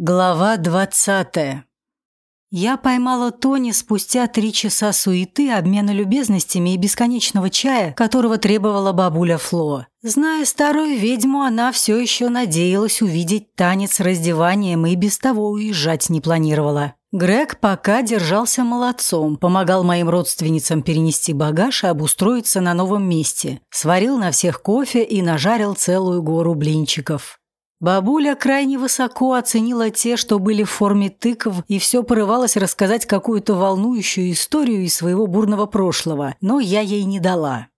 Глава двадцатая. Я поймала Тони спустя три часа суеты, обмена любезностями и бесконечного чая, которого требовала бабуля Фло. Зная старую ведьму, она все еще надеялась увидеть танец с раздеванием и без того уезжать не планировала. Грег пока держался молодцом, помогал моим родственницам перенести багаж и обустроиться на новом месте. Сварил на всех кофе и нажарил целую гору блинчиков. Бабуля крайне высоко оценила те, что были в форме тыкв, и все порывалась рассказать какую-то волнующую историю из своего бурного прошлого, но я ей не дала.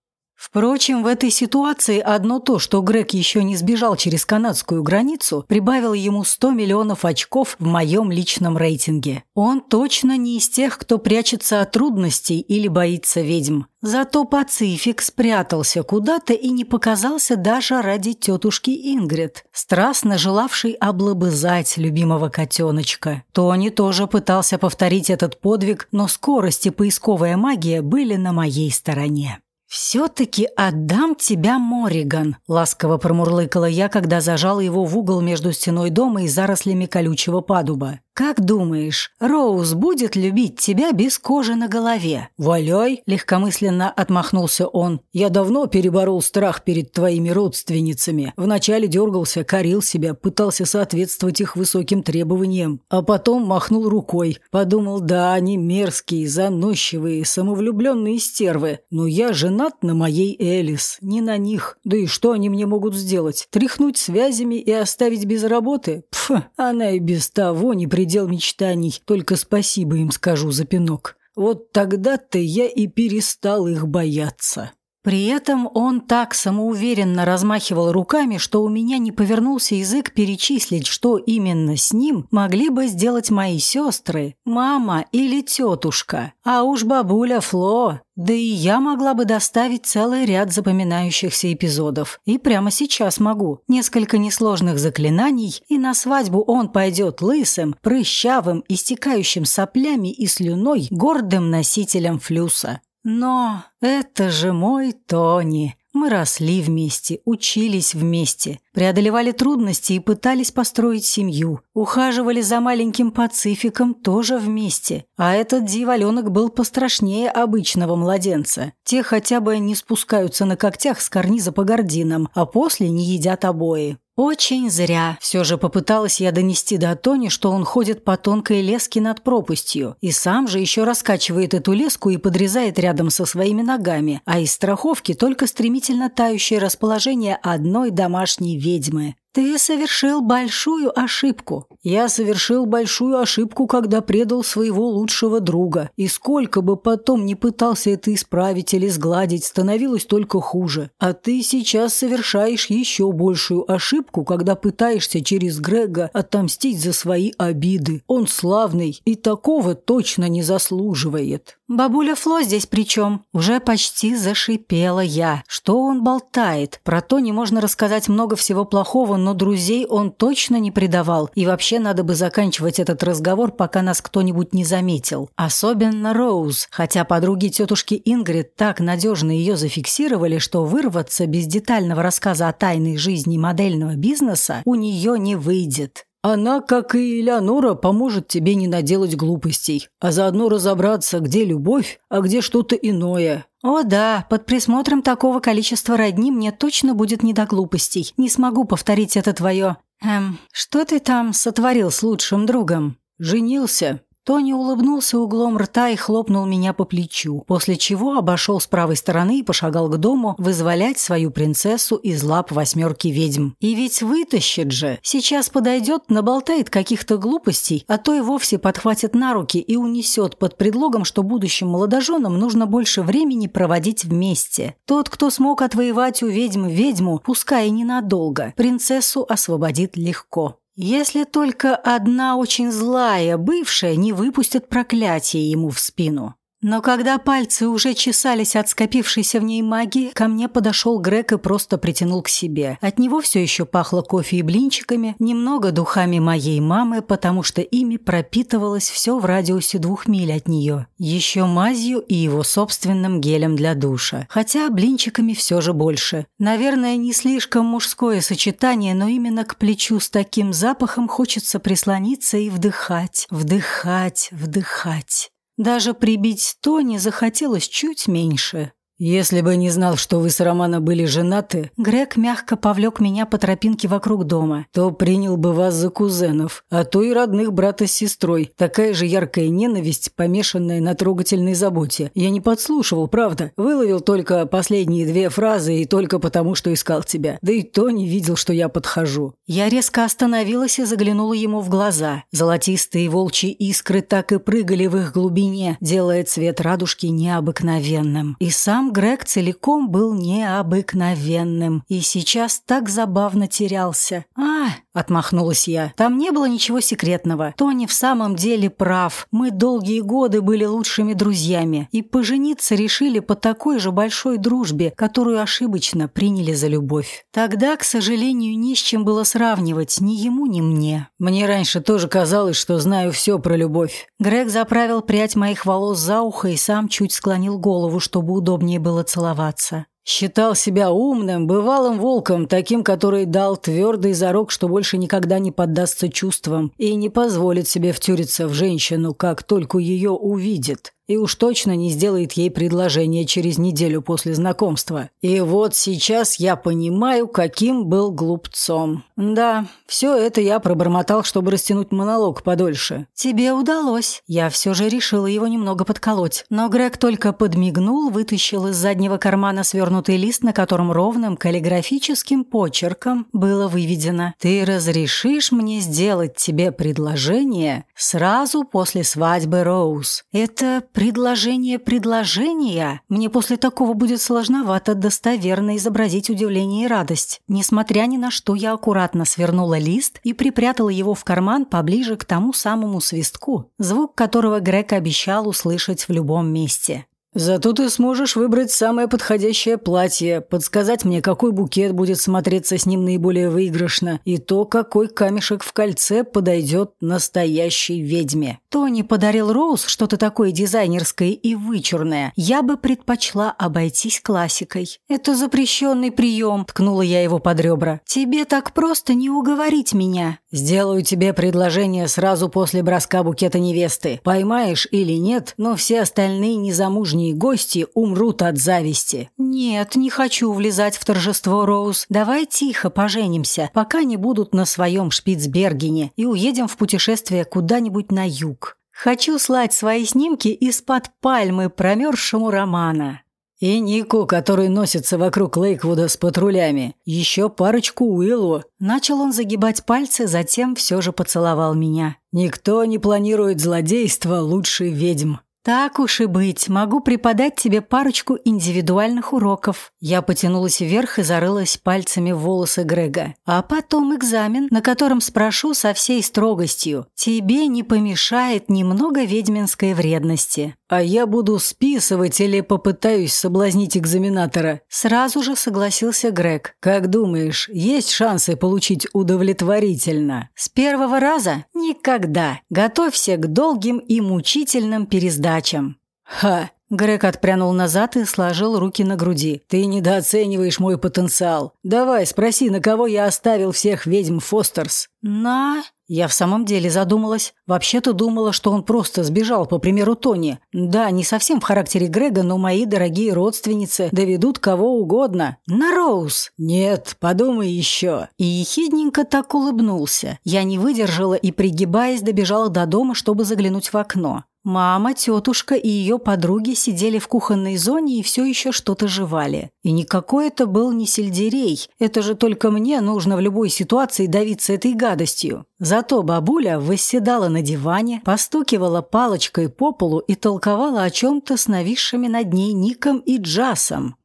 Впрочем, в этой ситуации одно то, что Грег еще не сбежал через канадскую границу, прибавило ему 100 миллионов очков в моем личном рейтинге. Он точно не из тех, кто прячется от трудностей или боится ведьм. Зато Пацифик спрятался куда-то и не показался даже ради тетушки Ингрид, страстно желавшей облобызать любимого котеночка. Тони тоже пытался повторить этот подвиг, но скорость и поисковая магия были на моей стороне. «Все-таки отдам тебя, Мориган», – ласково промурлыкала я, когда зажала его в угол между стеной дома и зарослями колючего падуба. «Как думаешь, Роуз будет любить тебя без кожи на голове?» «Валяй!» – легкомысленно отмахнулся он. «Я давно переборол страх перед твоими родственницами. Вначале дергался, корил себя, пытался соответствовать их высоким требованиям. А потом махнул рукой. Подумал, да, они мерзкие, заносчивые, самовлюбленные стервы. Но я женат на моей Элис, не на них. Да и что они мне могут сделать? Тряхнуть связями и оставить без работы? Пф, она и без того не при предел мечтаний, только спасибо им скажу за пинок. Вот тогда-то я и перестал их бояться. При этом он так самоуверенно размахивал руками, что у меня не повернулся язык перечислить, что именно с ним могли бы сделать мои сестры, мама или тетушка. А уж бабуля Фло, да и я могла бы доставить целый ряд запоминающихся эпизодов. И прямо сейчас могу. Несколько несложных заклинаний, и на свадьбу он пойдет лысым, прыщавым, истекающим соплями и слюной, гордым носителем флюса. Но это же мой Тони. Мы росли вместе, учились вместе, преодолевали трудности и пытались построить семью. Ухаживали за маленьким Пацификом тоже вместе. А этот дьяволенок был пострашнее обычного младенца. Те хотя бы не спускаются на когтях с карниза по гординам, а после не едят обои. Очень зря. Все же попыталась я донести до Тони, что он ходит по тонкой леске над пропастью, и сам же еще раскачивает эту леску и подрезает рядом со своими ногами, а из страховки только стремительно тающее расположение одной домашней ведьмы. «Ты совершил большую ошибку». «Я совершил большую ошибку, когда предал своего лучшего друга. И сколько бы потом ни пытался это исправить или сгладить, становилось только хуже. А ты сейчас совершаешь еще большую ошибку, когда пытаешься через Грега отомстить за свои обиды. Он славный и такого точно не заслуживает». «Бабуля Фло здесь при чем?» Уже почти зашипела я. Что он болтает? Про то не можно рассказать много всего плохого, но друзей он точно не предавал. И вообще надо бы заканчивать этот разговор, пока нас кто-нибудь не заметил. Особенно Роуз. Хотя подруги тетушки Ингрид так надежно ее зафиксировали, что вырваться без детального рассказа о тайной жизни модельного бизнеса у нее не выйдет. Она, как и Элеонора, поможет тебе не наделать глупостей, а заодно разобраться, где любовь, а где что-то иное. О да, под присмотром такого количества родни мне точно будет не до глупостей. Не смогу повторить это твое... Эм, что ты там сотворил с лучшим другом? Женился. Тони улыбнулся углом рта и хлопнул меня по плечу, после чего обошел с правой стороны и пошагал к дому вызволять свою принцессу из лап восьмерки ведьм. И ведь вытащит же. Сейчас подойдет, наболтает каких-то глупостей, а то и вовсе подхватит на руки и унесет под предлогом, что будущим молодоженам нужно больше времени проводить вместе. Тот, кто смог отвоевать у ведьм ведьму, пускай и ненадолго, принцессу освободит легко. Если только одна очень злая бывшая не выпустит проклятие ему в спину. Но когда пальцы уже чесались от скопившейся в ней магии, ко мне подошел Грег и просто притянул к себе. От него все еще пахло кофе и блинчиками, немного духами моей мамы, потому что ими пропитывалось все в радиусе двух миль от нее. Еще мазью и его собственным гелем для душа. Хотя блинчиками все же больше. Наверное, не слишком мужское сочетание, но именно к плечу с таким запахом хочется прислониться и вдыхать, вдыхать, вдыхать. Даже прибить Тони захотелось чуть меньше. «Если бы не знал, что вы с Романа были женаты...» Грег мягко повлек меня по тропинке вокруг дома. «То принял бы вас за кузенов, а то и родных брата с сестрой. Такая же яркая ненависть, помешанная на трогательной заботе. Я не подслушивал, правда. Выловил только последние две фразы и только потому, что искал тебя. Да и то не видел, что я подхожу». Я резко остановилась и заглянула ему в глаза. Золотистые волчьи искры так и прыгали в их глубине, делая цвет радужки необыкновенным. И сам Грег целиком был необыкновенным и сейчас так забавно терялся. «А!» – отмахнулась я. «Там не было ничего секретного. Тони в самом деле прав. Мы долгие годы были лучшими друзьями и пожениться решили по такой же большой дружбе, которую ошибочно приняли за любовь. Тогда, к сожалению, ни с чем было сравнивать ни ему, ни мне. Мне раньше тоже казалось, что знаю все про любовь». Грег заправил прядь моих волос за ухо и сам чуть склонил голову, чтобы удобнее было целоваться. Считал себя умным, бывалым волком, таким, который дал твердый зарок, что больше никогда не поддастся чувствам и не позволит себе втюриться в женщину, как только ее увидит и уж точно не сделает ей предложение через неделю после знакомства. И вот сейчас я понимаю, каким был глупцом. Да, все это я пробормотал, чтобы растянуть монолог подольше. Тебе удалось. Я все же решила его немного подколоть. Но Грег только подмигнул, вытащил из заднего кармана свернутый лист, на котором ровным каллиграфическим почерком было выведено «Ты разрешишь мне сделать тебе предложение сразу после свадьбы Роуз». Это Предложение предложения? Мне после такого будет сложновато достоверно изобразить удивление и радость. Несмотря ни на что, я аккуратно свернула лист и припрятала его в карман поближе к тому самому свистку, звук которого Грег обещал услышать в любом месте. Зато ты сможешь выбрать самое подходящее платье, подсказать мне, какой букет будет смотреться с ним наиболее выигрышно, и то, какой камешек в кольце подойдет настоящей ведьме. Тони подарил Роуз что-то такое дизайнерское и вычурное. Я бы предпочла обойтись классикой. Это запрещенный прием, ткнула я его под ребра. Тебе так просто не уговорить меня. Сделаю тебе предложение сразу после броска букета невесты. Поймаешь или нет, но все остальные незамужние посторонние гости умрут от зависти. Нет, не хочу влезать в торжество, Роуз. Давай тихо поженимся, пока не будут на своем Шпицбергене и уедем в путешествие куда-нибудь на юг. Хочу слать свои снимки из-под пальмы промерзшему Романа. И Нику, который носится вокруг Лейквуда с патрулями. Еще парочку Уиллу. Начал он загибать пальцы, затем все же поцеловал меня. Никто не планирует злодейства лучше ведьм. «Так уж и быть, могу преподать тебе парочку индивидуальных уроков». Я потянулась вверх и зарылась пальцами в волосы Грега. «А потом экзамен, на котором спрошу со всей строгостью. Тебе не помешает немного ведьминской вредности». «А я буду списывать или попытаюсь соблазнить экзаменатора?» Сразу же согласился Грег. «Как думаешь, есть шансы получить удовлетворительно?» «С первого раза? Никогда. Готовься к долгим и мучительным пересдачам». «Ха!» Грег отпрянул назад и сложил руки на груди. «Ты недооцениваешь мой потенциал. Давай, спроси, на кого я оставил всех ведьм Фостерс?» «На...» Я в самом деле задумалась. Вообще-то думала, что он просто сбежал, по примеру Тони. Да, не совсем в характере Грега, но мои дорогие родственницы доведут кого угодно. На Роуз. Нет, подумай еще. И ехидненько так улыбнулся. Я не выдержала и, пригибаясь, добежала до дома, чтобы заглянуть в окно. Мама, тетушка и ее подруги сидели в кухонной зоне и все еще что-то жевали. И никакой это был не сельдерей. Это же только мне нужно в любой ситуации давиться этой гадостью. Зато бабуля восседала на диване, постукивала палочкой по полу и толковала о чем-то с нависшими над ней Ником и Джасом.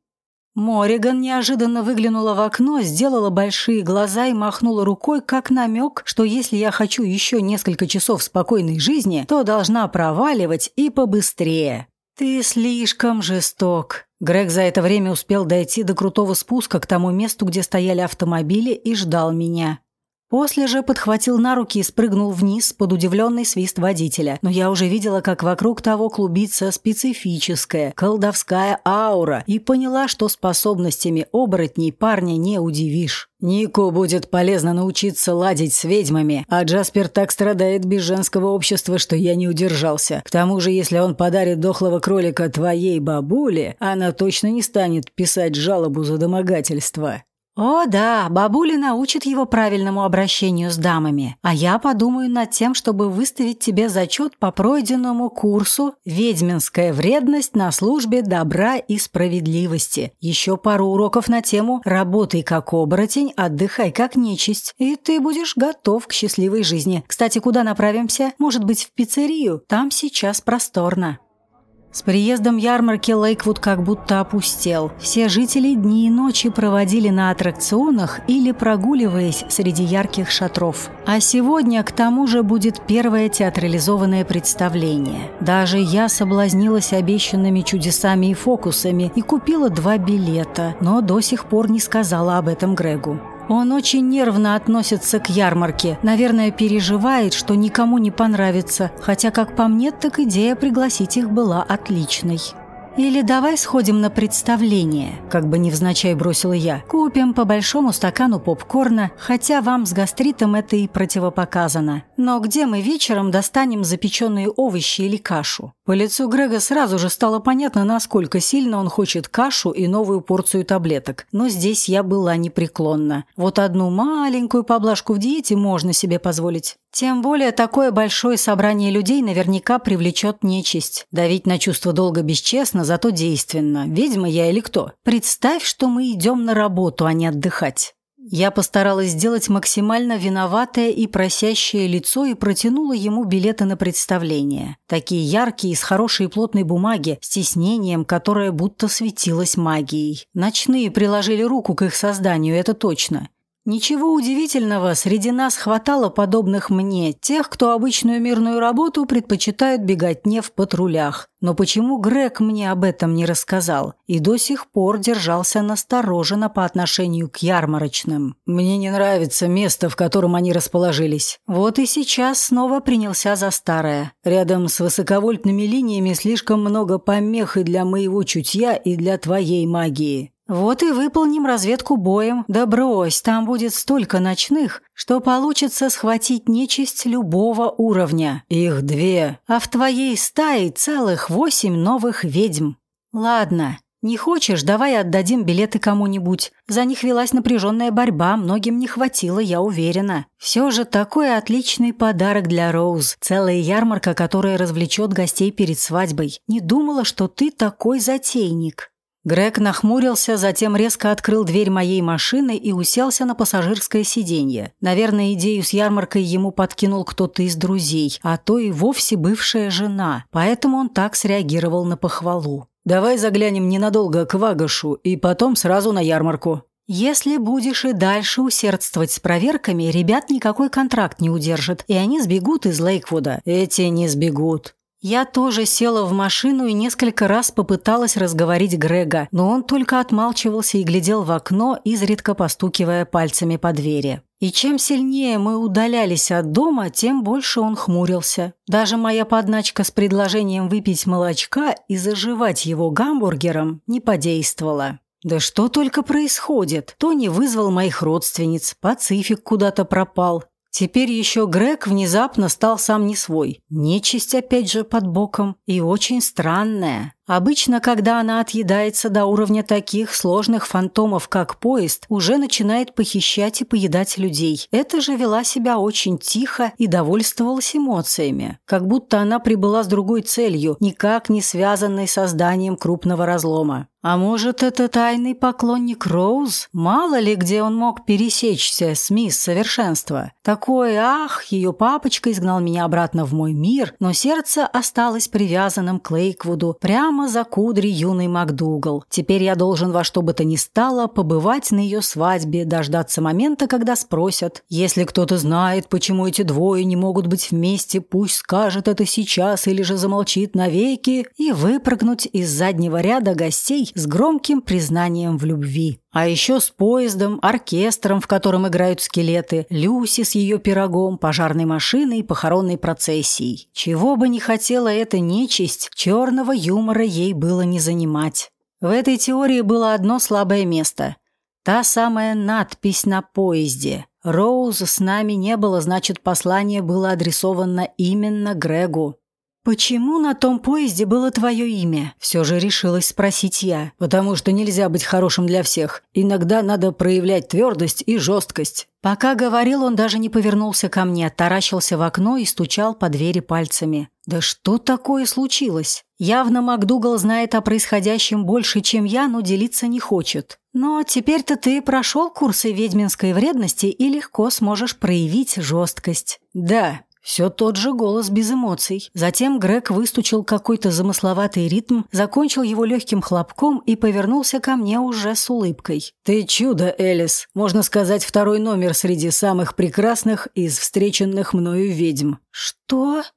Мориган неожиданно выглянула в окно, сделала большие глаза и махнула рукой, как намек, что если я хочу еще несколько часов спокойной жизни, то должна проваливать и побыстрее. «Ты слишком жесток». Грег за это время успел дойти до крутого спуска к тому месту, где стояли автомобили, и ждал меня. После же подхватил на руки и спрыгнул вниз под удивленный свист водителя. Но я уже видела, как вокруг того клубится специфическая колдовская аура и поняла, что способностями оборотней парня не удивишь. Нику будет полезно научиться ладить с ведьмами, а Джаспер так страдает без женского общества, что я не удержался. К тому же, если он подарит дохлого кролика твоей бабуле, она точно не станет писать жалобу за домогательство. «О, да, бабуля научит его правильному обращению с дамами, а я подумаю над тем, чтобы выставить тебе зачет по пройденному курсу «Ведьминская вредность на службе добра и справедливости». Еще пару уроков на тему «Работай как оборотень, отдыхай как нечисть», и ты будешь готов к счастливой жизни. Кстати, куда направимся? Может быть, в пиццерию? Там сейчас просторно». С приездом ярмарки Лейквуд как будто опустел. Все жители дни и ночи проводили на аттракционах или прогуливаясь среди ярких шатров. А сегодня к тому же будет первое театрализованное представление. Даже я соблазнилась обещанными чудесами и фокусами и купила два билета, но до сих пор не сказала об этом Грегу. Он очень нервно относится к ярмарке. Наверное, переживает, что никому не понравится. Хотя, как по мне, так идея пригласить их была отличной. «Или давай сходим на представление», – как бы невзначай бросила я. «Купим по большому стакану попкорна, хотя вам с гастритом это и противопоказано. Но где мы вечером достанем запеченные овощи или кашу?» По лицу Грега сразу же стало понятно, насколько сильно он хочет кашу и новую порцию таблеток. Но здесь я была непреклонна. Вот одну маленькую поблажку в диете можно себе позволить. Тем более такое большое собрание людей наверняка привлечет нечисть. Давить на чувство долга бесчестно, зато действенно. Ведьма я или кто? Представь, что мы идем на работу, а не отдыхать. Я постаралась сделать максимально виноватое и просящее лицо и протянула ему билеты на представление. Такие яркие, из хорошей плотной бумаги, с тиснением, которое будто светилось магией. Ночные приложили руку к их созданию, это точно. Ничего удивительного, среди нас хватало подобных мне, тех, кто обычную мирную работу предпочитают беготне в патрулях. Но почему Грег мне об этом не рассказал и до сих пор держался настороженно по отношению к ярмарочным? Мне не нравится место, в котором они расположились. Вот и сейчас снова принялся за старое. Рядом с высоковольтными линиями слишком много помех и для моего чутья, и для твоей магии. Вот и выполним разведку боем. Да брось, там будет столько ночных, что получится схватить нечисть любого уровня. Их две, а в твоей стае целых восемь новых ведьм. Ладно, не хочешь, давай отдадим билеты кому-нибудь. За них велась напряженная борьба, многим не хватило, я уверена. Все же такой отличный подарок для Роуз. Целая ярмарка, которая развлечет гостей перед свадьбой. Не думала, что ты такой затейник. Грег нахмурился, затем резко открыл дверь моей машины и уселся на пассажирское сиденье. Наверное, идею с ярмаркой ему подкинул кто-то из друзей, а то и вовсе бывшая жена, поэтому он так среагировал на похвалу. «Давай заглянем ненадолго к Вагашу и потом сразу на ярмарку», если будешь и дальше усердствовать с проверками, ребят никакой контракт не удержит, и они сбегут из Лейквуда. Эти не сбегут. Я тоже села в машину и несколько раз попыталась разговорить Грега, но он только отмалчивался и глядел в окно, изредка постукивая пальцами по двери. И чем сильнее мы удалялись от дома, тем больше он хмурился. Даже моя подначка с предложением выпить молочка и заживать его гамбургером не подействовала. Да что только происходит? Тони вызвал моих родственниц, Пацифик куда-то пропал. Теперь еще Грег внезапно стал сам не свой. Нечисть опять же под боком. И очень странная. Обычно, когда она отъедается до уровня таких сложных фантомов, как поезд, уже начинает похищать и поедать людей. Это же вела себя очень тихо и довольствовалась эмоциями. Как будто она прибыла с другой целью, никак не связанной с созданием крупного разлома. А может, это тайный поклонник Роуз? Мало ли, где он мог пересечься с мисс Совершенства. Такой, ах, ее папочка изгнал меня обратно в мой мир, но сердце осталось привязанным к Лейквуду, прямо за кудри юный МакДугал. Теперь я должен во что бы то ни стало побывать на ее свадьбе, дождаться момента, когда спросят. Если кто-то знает, почему эти двое не могут быть вместе, пусть скажет это сейчас или же замолчит навеки, и выпрыгнуть из заднего ряда гостей с громким признанием в любви. А еще с поездом, оркестром, в котором играют скелеты, Люси с ее пирогом, пожарной машиной и похоронной процессией. Чего бы ни хотела эта нечисть, черного юмора ей было не занимать. В этой теории было одно слабое место. Та самая надпись на поезде. Роуз с нами не было, значит, послание было адресовано именно Грегу. «Почему на том поезде было твое имя?» Все же решилась спросить я. «Потому что нельзя быть хорошим для всех. Иногда надо проявлять твердость и жесткость». Пока говорил, он даже не повернулся ко мне, таращился в окно и стучал по двери пальцами. «Да что такое случилось?» Явно МакДугал знает о происходящем больше, чем я, но делиться не хочет. Но теперь-то ты прошел курсы ведьминской вредности и легко сможешь проявить жесткость. Да, все тот же голос без эмоций. Затем Грег выстучил какой-то замысловатый ритм, закончил его легким хлопком и повернулся ко мне уже с улыбкой. «Ты чудо, Элис. Можно сказать, второй номер среди самых прекрасных из встреченных мною ведьм». «Что?»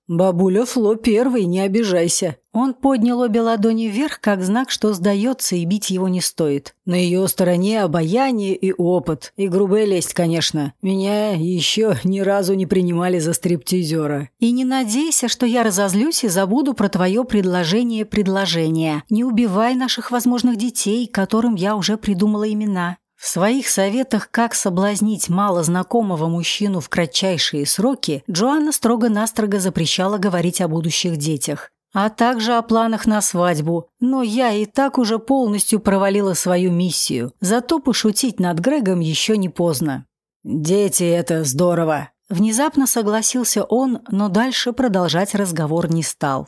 «Бабуля Фло первый, не обижайся». Он поднял обе ладони вверх, как знак, что сдается и бить его не стоит. На ее стороне обаяние и опыт. И грубая лесть, конечно. Меня еще ни разу не принимали за стриптизера. И не надейся, что я разозлюсь и забуду про твое предложение предложения. Не убивай наших возможных детей, которым я уже придумала имена. В своих советах, как соблазнить малознакомого мужчину в кратчайшие сроки, Джоанна строго-настрого запрещала говорить о будущих детях, а также о планах на свадьбу. Но я и так уже полностью провалила свою миссию, зато пошутить над Грегом еще не поздно. «Дети – это здорово!» Внезапно согласился он, но дальше продолжать разговор не стал.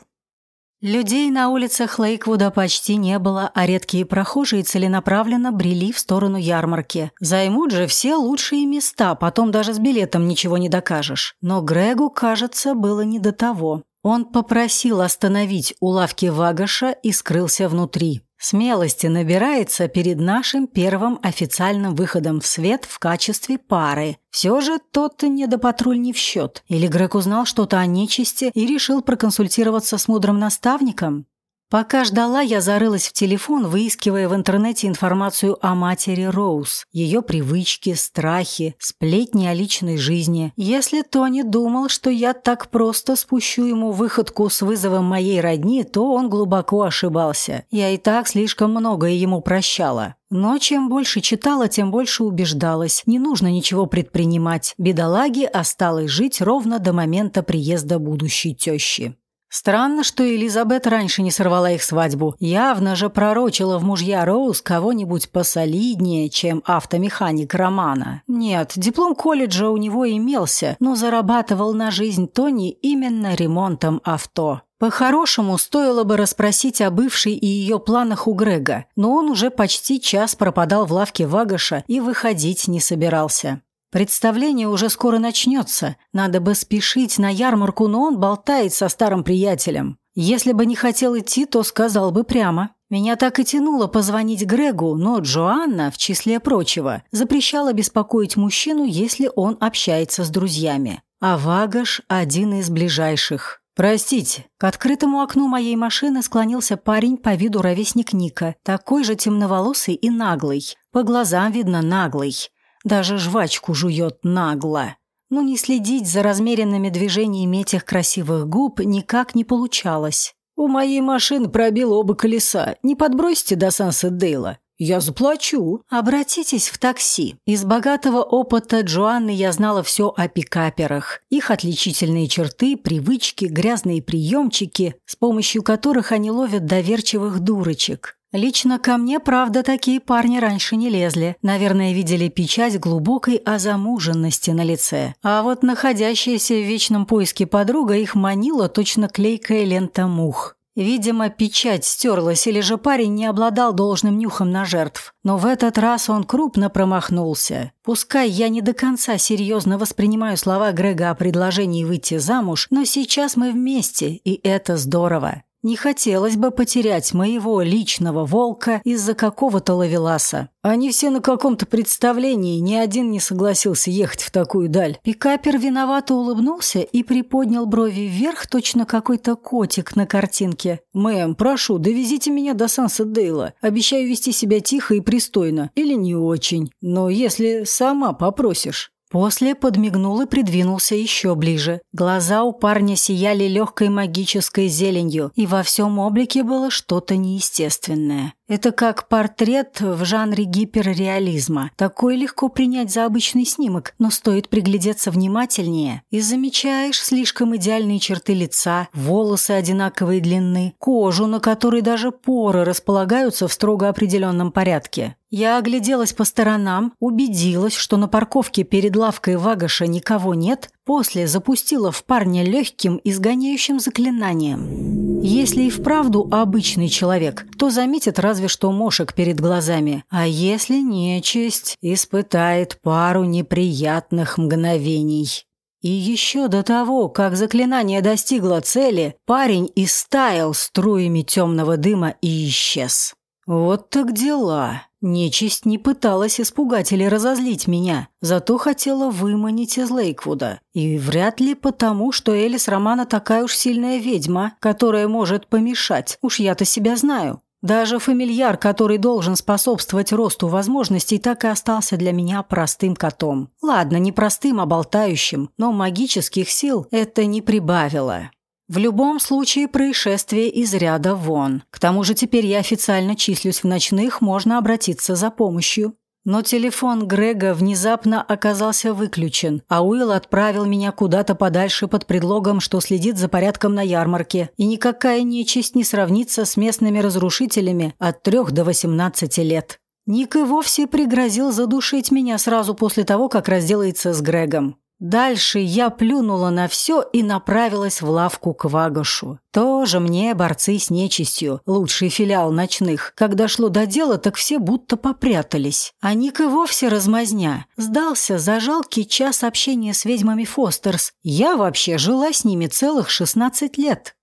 Людей на улицах Лейквуда почти не было, а редкие прохожие целенаправленно брели в сторону ярмарки. Займут же все лучшие места, потом даже с билетом ничего не докажешь. Но Грегу, кажется, было не до того. Он попросил остановить у лавки Вагаша и скрылся внутри. Смелости набирается перед нашим первым официальным выходом в свет в качестве пары. Все же тот недопатруль не в счет. Или Грег узнал что-то о нечисти и решил проконсультироваться с мудрым наставником? Пока ждала, я зарылась в телефон, выискивая в интернете информацию о матери Роуз, ее привычки, страхи, сплетни о личной жизни. Если Тони думал, что я так просто спущу ему выходку с вызовом моей родни, то он глубоко ошибался. Я и так слишком многое ему прощала. Но чем больше читала, тем больше убеждалась. Не нужно ничего предпринимать. Бедолаге осталось жить ровно до момента приезда будущей тещи. Странно, что Элизабет раньше не сорвала их свадьбу. Явно же пророчила в мужья Роуз кого-нибудь посолиднее, чем автомеханик Романа. Нет, диплом колледжа у него имелся, но зарабатывал на жизнь Тони именно ремонтом авто. По-хорошему, стоило бы расспросить о бывшей и ее планах у Грега, но он уже почти час пропадал в лавке Вагаша и выходить не собирался. Представление уже скоро начнется. Надо бы спешить на ярмарку, но он болтает со старым приятелем. Если бы не хотел идти, то сказал бы прямо. Меня так и тянуло позвонить Грегу, но Джоанна, в числе прочего, запрещала беспокоить мужчину, если он общается с друзьями. А Вагаш – один из ближайших. «Простите». К открытому окну моей машины склонился парень по виду ровесник Ника, такой же темноволосый и наглый. По глазам видно наглый. Даже жвачку жует нагло. Но не следить за размеренными движениями этих красивых губ никак не получалось. «У моей машины пробило оба колеса. Не подбросите до Сансет-Дейла?» «Я заплачу». «Обратитесь в такси». Из богатого опыта Джоанны я знала все о пикаперах. Их отличительные черты, привычки, грязные приемчики, с помощью которых они ловят доверчивых дурочек. Лично ко мне, правда, такие парни раньше не лезли. Наверное, видели печать глубокой озамуженности на лице. А вот находящаяся в вечном поиске подруга их манила точно клейкая лента мух. Видимо, печать стерлась, или же парень не обладал должным нюхом на жертв. Но в этот раз он крупно промахнулся. Пускай я не до конца серьезно воспринимаю слова Грега о предложении выйти замуж, но сейчас мы вместе, и это здорово. Не хотелось бы потерять моего личного волка из-за какого-то лавеласа. Они все на каком-то представлении, ни один не согласился ехать в такую даль. Пикапер виновато улыбнулся и приподнял брови вверх, точно какой-то котик на картинке. «Мэм, прошу, довезите меня до Сансет-Дейла. Обещаю вести себя тихо и пристойно. Или не очень. Но если сама попросишь». После подмигнул и придвинулся еще ближе. Глаза у парня сияли легкой магической зеленью, и во всем облике было что-то неестественное. Это как портрет в жанре гиперреализма. Такой легко принять за обычный снимок, но стоит приглядеться внимательнее, и замечаешь слишком идеальные черты лица, волосы одинаковой длины, кожу, на которой даже поры располагаются в строго определенном порядке. Я огляделась по сторонам, убедилась, что на парковке перед лавкой Вагаша никого нет, после запустила в парня легким изгоняющим заклинанием. Если и вправду обычный человек, то заметит разве что мошек перед глазами, а если нечисть, испытает пару неприятных мгновений. И еще до того, как заклинание достигло цели, парень истаял струями темного дыма и исчез. Вот так дела. Нечисть не пыталась испугать или разозлить меня, зато хотела выманить из Лейквуда. И вряд ли потому, что Элис Романа такая уж сильная ведьма, которая может помешать, уж я-то себя знаю. Даже фамильяр, который должен способствовать росту возможностей, так и остался для меня простым котом. Ладно, не простым, а болтающим, но магических сил это не прибавило. В любом случае происшествие из ряда вон. К тому же теперь я официально числюсь в ночных, можно обратиться за помощью. Но телефон Грега внезапно оказался выключен, а Уилл отправил меня куда-то подальше под предлогом, что следит за порядком на ярмарке, и никакая нечисть не сравнится с местными разрушителями от трех до восемнадцати лет. Ник и вовсе пригрозил задушить меня сразу после того, как разделается с Грегом. Дальше я плюнула на все и направилась в лавку к Вагашу. Тоже мне борцы с нечистью, лучший филиал ночных. Когда шло до дела, так все будто попрятались. А Ник и вовсе размазня. Сдался за жалкий час общения с ведьмами Фостерс. Я вообще жила с ними целых 16 лет.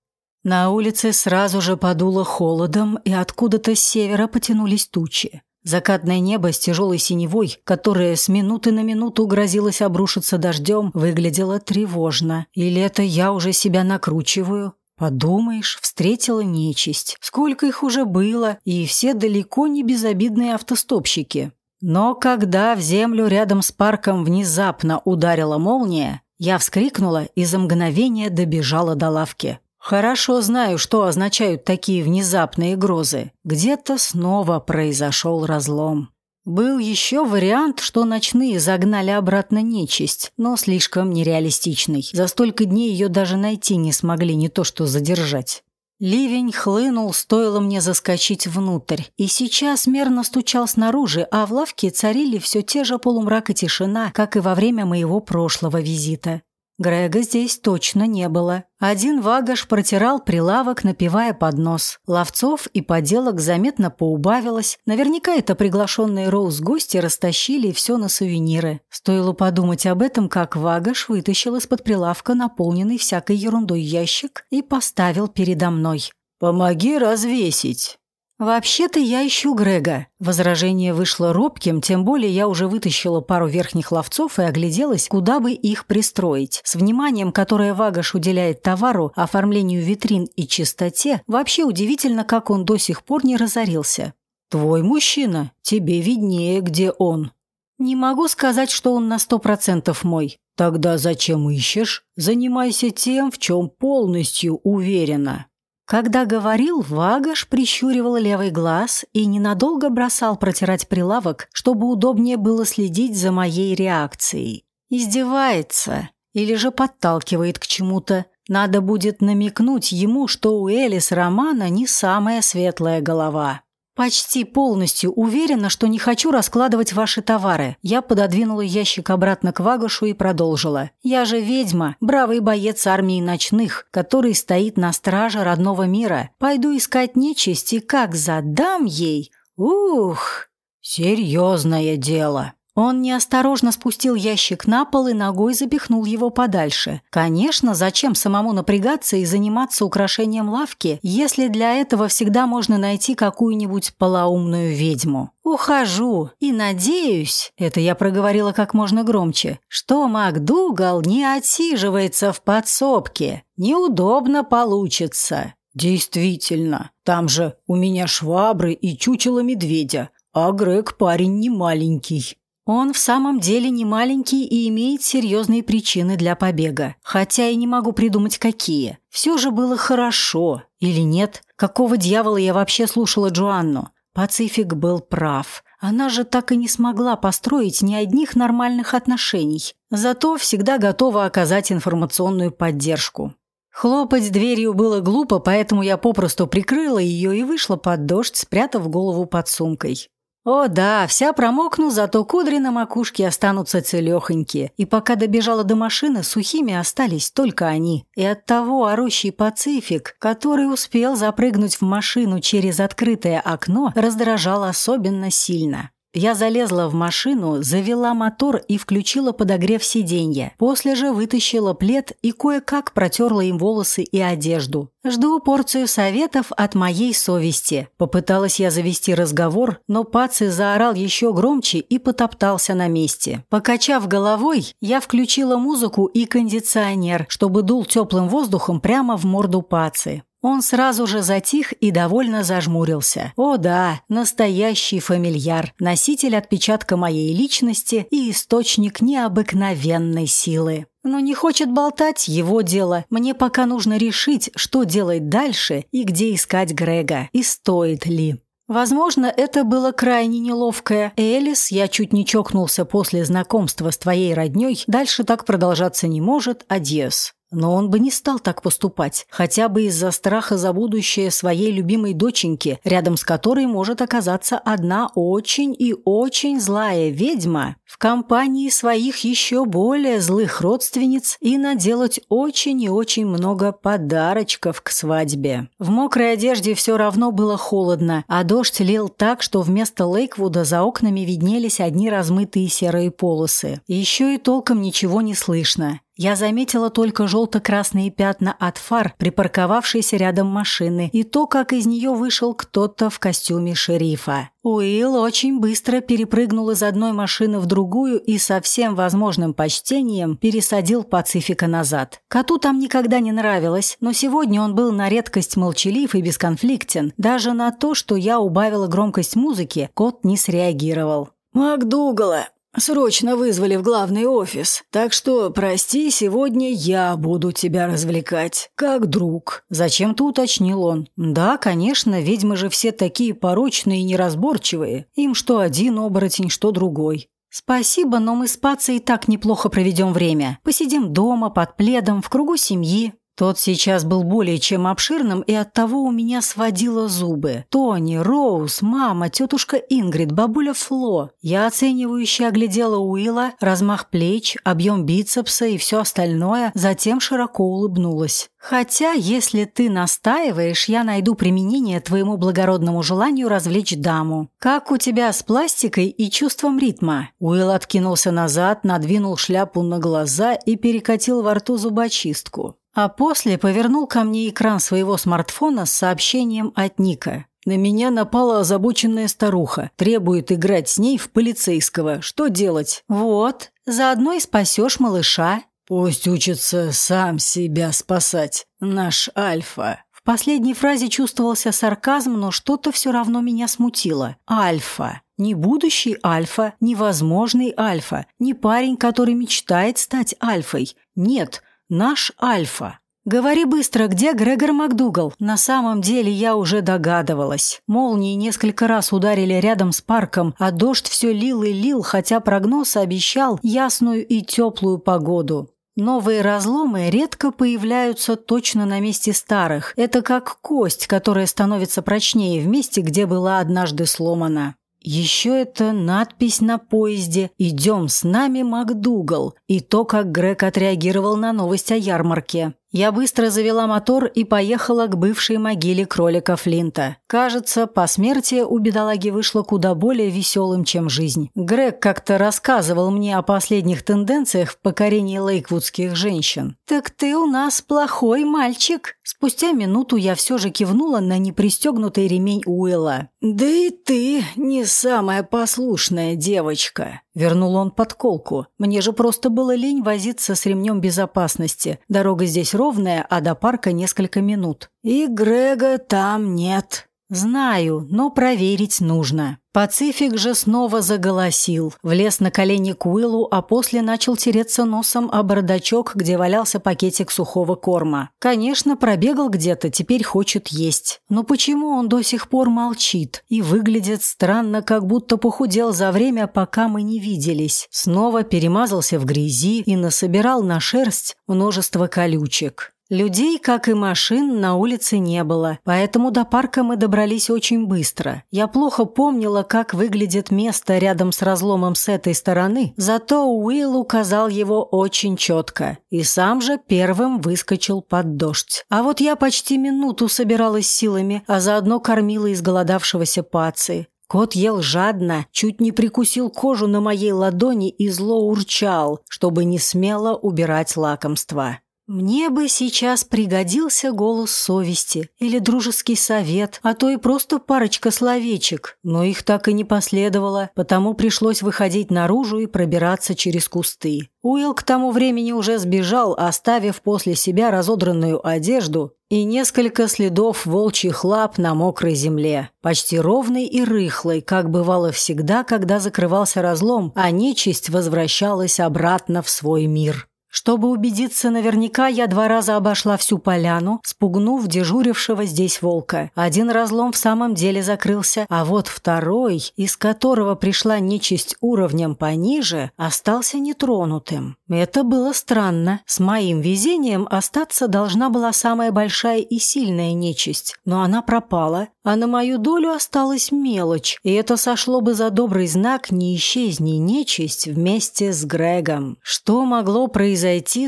На улице сразу же подуло холодом, и откуда-то с севера потянулись тучи. Закатное небо с тяжелой синевой, которое с минуты на минуту грозилось обрушиться дождем, выглядело тревожно. Или это я уже себя накручиваю? Подумаешь, встретила нечисть. Сколько их уже было, и все далеко не безобидные автостопщики. Но когда в землю рядом с парком внезапно ударила молния, я вскрикнула и за мгновение добежала до лавки. Хорошо знаю, что означают такие внезапные грозы. Где-то снова произошел разлом. Был еще вариант, что ночные загнали обратно нечисть, но слишком нереалистичный. За столько дней ее даже найти не смогли, не то что задержать. Ливень хлынул, стоило мне заскочить внутрь, и сейчас мерно стучал снаружи, а в лавке царили все те же полумрак и тишина, как и во время моего прошлого визита. Грега здесь точно не было. Один вагаш протирал прилавок, напивая под нос. Ловцов и поделок заметно поубавилось. Наверняка это приглашенные Роуз гости растащили все на сувениры. Стоило подумать об этом, как вагаш вытащил из-под прилавка наполненный всякой ерундой ящик и поставил передо мной. «Помоги развесить». «Вообще-то я ищу Грега». Возражение вышло робким, тем более я уже вытащила пару верхних ловцов и огляделась, куда бы их пристроить. С вниманием, которое Вагаш уделяет товару, оформлению витрин и чистоте, вообще удивительно, как он до сих пор не разорился. «Твой мужчина. Тебе виднее, где он». «Не могу сказать, что он на сто процентов мой». «Тогда зачем ищешь? Занимайся тем, в чем полностью уверена». Когда говорил, Вагаш прищуривал левый глаз и ненадолго бросал протирать прилавок, чтобы удобнее было следить за моей реакцией. Издевается или же подталкивает к чему-то. Надо будет намекнуть ему, что у Элис Романа не самая светлая голова. «Почти полностью уверена, что не хочу раскладывать ваши товары». Я пододвинула ящик обратно к Вагашу и продолжила. «Я же ведьма, бравый боец армии ночных, который стоит на страже родного мира. Пойду искать нечисть и как задам ей... Ух!» «Серьезное дело». Он неосторожно спустил ящик на пол и ногой запихнул его подальше. Конечно, зачем самому напрягаться и заниматься украшением лавки, если для этого всегда можно найти какую-нибудь полоумную ведьму? «Ухожу и надеюсь», — это я проговорила как можно громче, «что МакДугал не отсиживается в подсобке. Неудобно получится». «Действительно, там же у меня швабры и чучело медведя, а Грег парень не маленький». Он в самом деле не маленький и имеет серьезные причины для побега. Хотя и не могу придумать, какие. Все же было хорошо. Или нет? Какого дьявола я вообще слушала Джоанну? Пацифик был прав. Она же так и не смогла построить ни одних нормальных отношений. Зато всегда готова оказать информационную поддержку. Хлопать дверью было глупо, поэтому я попросту прикрыла ее и вышла под дождь, спрятав голову под сумкой. О да, вся промокну, зато кудри на макушке останутся целехонькие. И пока добежала до машины, сухими остались только они. И от того орущий Пацифик, который успел запрыгнуть в машину через открытое окно, раздражал особенно сильно. Я залезла в машину, завела мотор и включила подогрев сиденья. После же вытащила плед и кое-как протерла им волосы и одежду. Жду порцию советов от моей совести. Попыталась я завести разговор, но Паци заорал еще громче и потоптался на месте. Покачав головой, я включила музыку и кондиционер, чтобы дул теплым воздухом прямо в морду Паци. Он сразу же затих и довольно зажмурился. О да, настоящий фамильяр, носитель отпечатка моей личности и источник необыкновенной силы. Но не хочет болтать – его дело. Мне пока нужно решить, что делать дальше и где искать Грега, и стоит ли. Возможно, это было крайне неловкое. Элис, я чуть не чокнулся после знакомства с твоей роднёй, дальше так продолжаться не может, адьос. Но он бы не стал так поступать, хотя бы из-за страха за будущее своей любимой доченьки, рядом с которой может оказаться одна очень и очень злая ведьма в компании своих еще более злых родственниц и наделать очень и очень много подарочков к свадьбе. В мокрой одежде все равно было холодно, а дождь лил так, что вместо Лейквуда за окнами виднелись одни размытые серые полосы. Еще и толком ничего не слышно. Я заметила только желто-красные пятна от фар, припарковавшейся рядом машины, и то, как из нее вышел кто-то в костюме шерифа. Уилл очень быстро перепрыгнул из одной машины в другую и со всем возможным почтением пересадил Пацифика назад. Коту там никогда не нравилось, но сегодня он был на редкость молчалив и бесконфликтен. Даже на то, что я убавила громкость музыки, кот не среагировал. «МакДугала, Срочно вызвали в главный офис, так что, прости, сегодня я буду тебя развлекать, как друг». Зачем-то уточнил он. «Да, конечно, ведьмы же все такие порочные и неразборчивые. Им что один оборотень, что другой». «Спасибо, но мы с Пацей и так неплохо проведем время. Посидим дома, под пледом, в кругу семьи. Тот сейчас был более чем обширным, и оттого у меня сводило зубы. Тони, Роуз, мама, тетушка Ингрид, бабуля Фло. Я оценивающе оглядела Уилла, размах плеч, объем бицепса и все остальное, затем широко улыбнулась. Хотя, если ты настаиваешь, я найду применение твоему благородному желанию развлечь даму. Как у тебя с пластикой и чувством ритма? Уилл откинулся назад, надвинул шляпу на глаза и перекатил во рту зубочистку. А после повернул ко мне экран своего смартфона с сообщением от Ника. На меня напала озабоченная старуха. Требует играть с ней в полицейского. Что делать? Вот, заодно и спасешь малыша. Пусть учится сам себя спасать. Наш Альфа. В последней фразе чувствовался сарказм, но что-то все равно меня смутило. Альфа. Не будущий альфа, не возможный альфа, не парень, который мечтает стать альфой. Нет, Наш Альфа. Говори быстро, где Грегор МакДугал? На самом деле я уже догадывалась. Молнии несколько раз ударили рядом с парком, а дождь все лил и лил, хотя прогноз обещал ясную и теплую погоду. Новые разломы редко появляются точно на месте старых. Это как кость, которая становится прочнее в месте, где была однажды сломана. Еще это надпись на поезде «Идем с нами, МакДугал» и то, как Грег отреагировал на новость о ярмарке. Я быстро завела мотор и поехала к бывшей могиле кролика Флинта. Кажется, посмертие у бедолаги вышло куда более веселым, чем жизнь. Грег как-то рассказывал мне о последних тенденциях в покорении лейквудских женщин. «Так ты у нас плохой мальчик!» Спустя минуту я все же кивнула на непристегнутый ремень Уилла. «Да и ты не самая послушная девочка», — вернул он подколку. «Мне же просто было лень возиться с ремнем безопасности. Дорога здесь ровная, а до парка несколько минут. И Грега там нет». «Знаю, но проверить нужно». Пацифик же снова заголосил, влез на колени к Уиллу, а после начал тереться носом о бардачок, где валялся пакетик сухого корма. Конечно, пробегал где-то, теперь хочет есть. Но почему он до сих пор молчит и выглядит странно, как будто похудел за время, пока мы не виделись? Снова перемазался в грязи и насобирал на шерсть множество колючек. Людей, как и машин, на улице не было, поэтому до парка мы добрались очень быстро. Я плохо помнила, как выглядит место рядом с разломом с этой стороны, зато Уилл указал его очень четко. И сам же первым выскочил под дождь. А вот я почти минуту собиралась силами, а заодно кормила изголодавшегося пацы. Кот ел жадно, чуть не прикусил кожу на моей ладони и зло урчал, чтобы не смело убирать лакомство. Мне бы сейчас пригодился голос совести или дружеский совет, а то и просто парочка словечек, но их так и не последовало, потому пришлось выходить наружу и пробираться через кусты. Уилл к тому времени уже сбежал, оставив после себя разодранную одежду и несколько следов волчьих лап на мокрой земле, почти ровной и рыхлой, как бывало всегда, когда закрывался разлом, а нечисть возвращалась обратно в свой мир. Чтобы убедиться наверняка, я два раза обошла всю поляну, спугнув дежурившего здесь волка. Один разлом в самом деле закрылся, а вот второй, из которого пришла нечисть уровнем пониже, остался нетронутым. Это было странно. С моим везением остаться должна была самая большая и сильная нечисть, но она пропала, а на мою долю осталась мелочь, и это сошло бы за добрый знак «не исчезни нечисть» вместе с Грегом. Что могло произойти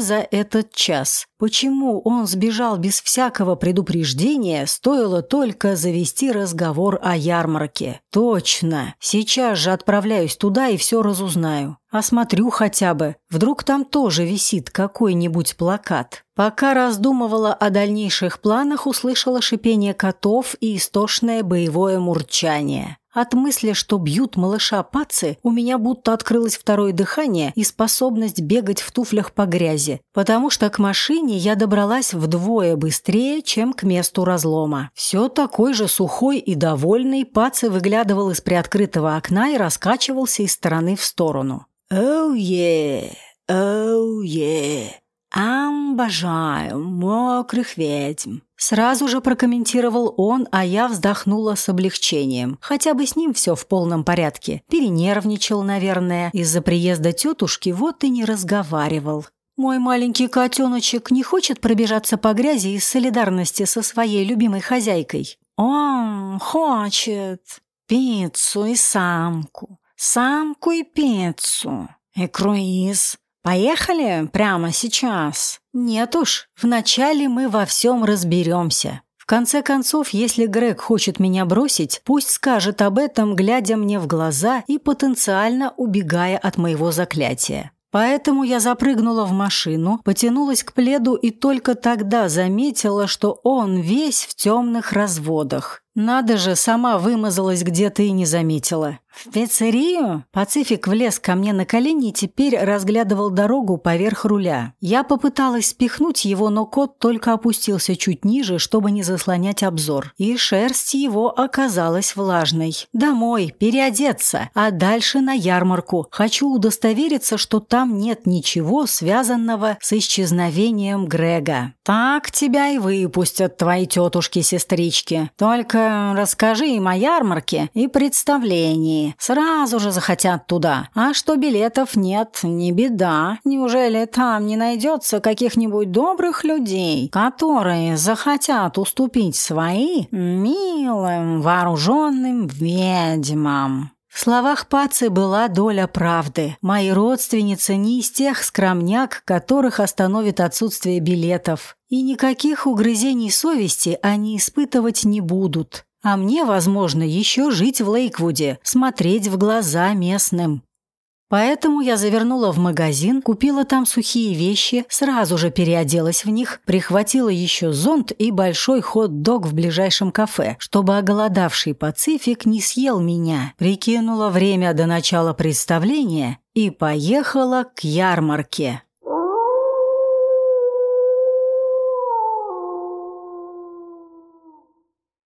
за этот час? Почему он сбежал без всякого предупреждения, стоило только завести разговор о ярмарке? Точно, сейчас же отправляюсь туда и все разузнаю. Осмотрю хотя бы, вдруг там тоже висит какой-нибудь плакат. Пока раздумывала о дальнейших планах, услышала шипение котов и истошное боевое мурчание. От мысли, что бьют малыша пацы, у меня будто открылось второе дыхание и способность бегать в туфлях по грязи, потому что к машине я добралась вдвое быстрее, чем к месту разлома. Все такой же сухой и довольный, пацы выглядывал из приоткрытого окна и раскачивался из стороны в сторону. «Оу, е! Обожаю мокрых ведьм!» Сразу же прокомментировал он, а я вздохнула с облегчением. Хотя бы с ним все в полном порядке. Перенервничал, наверное. Из-за приезда тетушки вот и не разговаривал. Мой маленький котеночек не хочет пробежаться по грязи из солидарности со своей любимой хозяйкой. Он хочет пиццу и самку самку и пиццу. И круиз. Поехали прямо сейчас? Нет уж, вначале мы во всем разберемся. В конце концов, если Грег хочет меня бросить, пусть скажет об этом, глядя мне в глаза и потенциально убегая от моего заклятия. Поэтому я запрыгнула в машину, потянулась к пледу и только тогда заметила, что он весь в темных разводах. Надо же, сама вымазалась где-то и не заметила. В пиццерию? Пацифик влез ко мне на колени и теперь разглядывал дорогу поверх руля. Я попыталась спихнуть его, но кот только опустился чуть ниже, чтобы не заслонять обзор. И шерсть его оказалась влажной. Домой, переодеться, а дальше на ярмарку. Хочу удостовериться, что там нет ничего, связанного с исчезновением Грега. Так тебя и выпустят твои тетушки-сестрички. Только расскажи им о ярмарке и представлении. Сразу же захотят туда. А что билетов нет, не беда. Неужели там не найдется каких-нибудь добрых людей, которые захотят уступить свои милым вооруженным ведьмам?» В словах Пацы была доля правды. Мои родственницы не из тех скромняк, которых остановит отсутствие билетов. И никаких угрызений совести они испытывать не будут. А мне, возможно, еще жить в Лейквуде, смотреть в глаза местным. Поэтому я завернула в магазин, купила там сухие вещи, сразу же переоделась в них, прихватила еще зонт и большой хот-дог в ближайшем кафе, чтобы оголодавший Пацифик не съел меня. Прикинула время до начала представления и поехала к ярмарке.